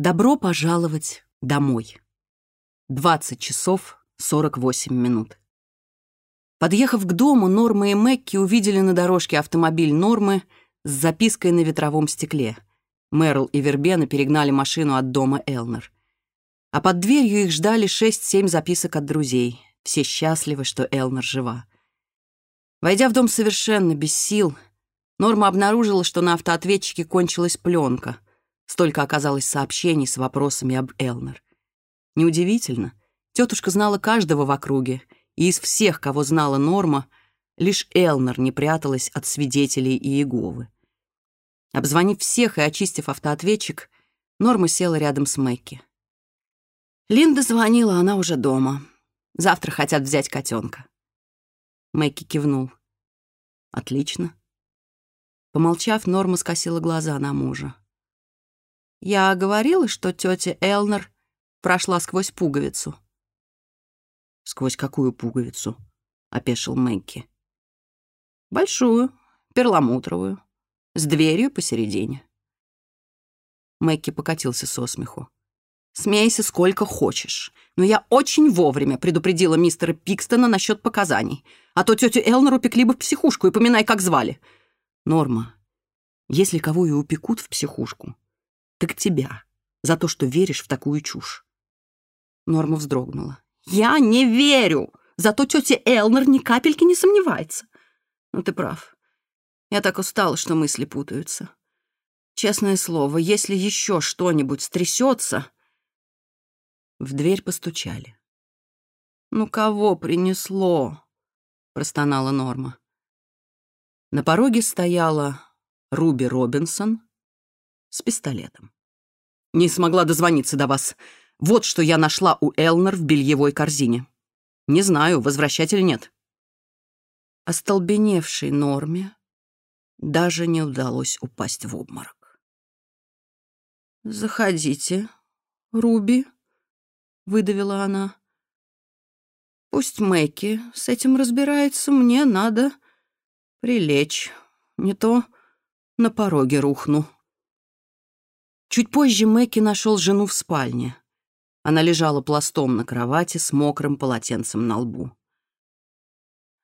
Добро пожаловать домой. 20 часов 48 минут. Подъехав к дому, Норма и Мэкки увидели на дорожке автомобиль Нормы с запиской на ветровом стекле. Мэрл и Вербена перегнали машину от дома Элнер. А под дверью их ждали 6-7 записок от друзей. Все счастливы, что Элнер жива. Войдя в дом совершенно без сил, Норма обнаружила, что на автоответчике кончилась пленка — Столько оказалось сообщений с вопросами об Элнер. Неудивительно, тетушка знала каждого в округе, и из всех, кого знала Норма, лишь Элнер не пряталась от свидетелей Иеговы. Обзвонив всех и очистив автоответчик, Норма села рядом с Мэкки. Линда звонила, она уже дома. Завтра хотят взять котенка. Мэкки кивнул. «Отлично». Помолчав, Норма скосила глаза на мужа. Я говорила, что тетя Элнер прошла сквозь пуговицу. «Сквозь какую пуговицу?» — опешил Мэнки. «Большую, перламутровую, с дверью посередине». Мэкки покатился со смеху. «Смейся сколько хочешь, но я очень вовремя предупредила мистера Пикстона насчет показаний, а то тетю Элнер упекли бы в психушку и поминай, как звали». «Норма, если кого и упекут в психушку, так тебя, за то, что веришь в такую чушь». Норма вздрогнула. «Я не верю! Зато тетя Элнер ни капельки не сомневается». «Ну, ты прав. Я так устала, что мысли путаются. Честное слово, если еще что-нибудь стрясется...» В дверь постучали. «Ну, кого принесло?» — простонала Норма. На пороге стояла Руби Робинсон с пистолетом. «Не смогла дозвониться до вас. Вот что я нашла у Элнер в бельевой корзине. Не знаю, возвращать или нет». Остолбеневшей Норме даже не удалось упасть в обморок. «Заходите, Руби», — выдавила она. «Пусть Мэки с этим разбирается, мне надо прилечь. Не то на пороге рухну». Чуть позже Мэкки нашел жену в спальне. Она лежала пластом на кровати с мокрым полотенцем на лбу.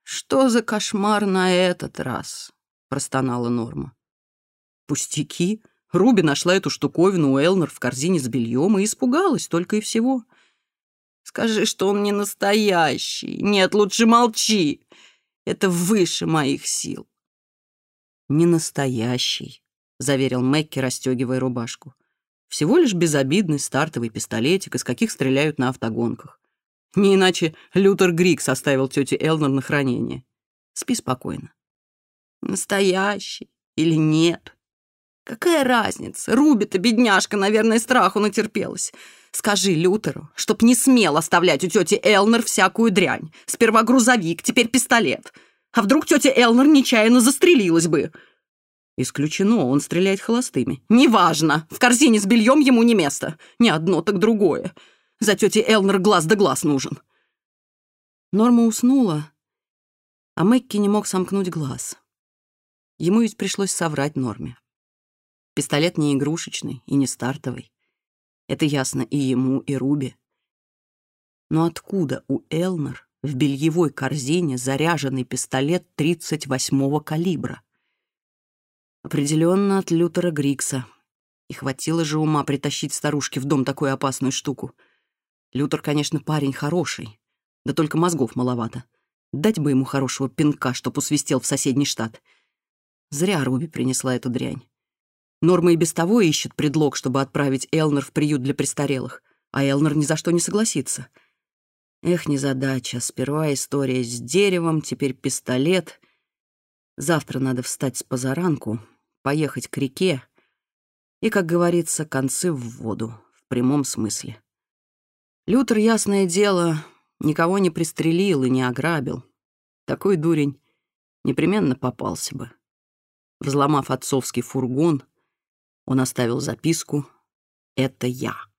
«Что за кошмар на этот раз?» — простонала Норма. «Пустяки. Руби нашла эту штуковину у Элнер в корзине с бельем и испугалась только и всего. Скажи, что он не настоящий. Нет, лучше молчи. Это выше моих сил». «Не настоящий», — заверил Мэкки, расстегивая рубашку. Всего лишь безобидный стартовый пистолетик, из каких стреляют на автогонках. Не иначе Лютер Грик составил тете Элнер на хранение. Спи спокойно. Настоящий или нет? Какая разница? Руби-то, бедняжка, наверное, страху натерпелась. Скажи Лютеру, чтоб не смел оставлять у тети Элнер всякую дрянь. Сперва грузовик, теперь пистолет. А вдруг тетя Элнер нечаянно застрелилась бы?» Исключено, он стреляет холостыми. Неважно, в корзине с бельем ему не место. ни одно, так другое. За тетей Элнер глаз да глаз нужен. Норма уснула, а Мэкки не мог сомкнуть глаз. Ему ведь пришлось соврать Норме. Пистолет не игрушечный и не стартовый. Это ясно и ему, и Руби. Но откуда у Элнер в бельевой корзине заряженный пистолет 38-го калибра? Определенно от Лютера Грикса. И хватило же ума притащить старушке в дом такую опасную штуку. Лютер, конечно, парень хороший, да только мозгов маловато. Дать бы ему хорошего пинка, чтоб усвистел в соседний штат. Зря Руби принесла эту дрянь. Норма и без того ищет предлог, чтобы отправить Элнер в приют для престарелых, а Элнер ни за что не согласится. Эх, незадача. Сперва история с деревом, теперь пистолет. Завтра надо встать с позаранку, поехать к реке и, как говорится, концы в воду в прямом смысле. Лютер, ясное дело, никого не пристрелил и не ограбил. Такой дурень непременно попался бы. Взломав отцовский фургон, он оставил записку «Это я».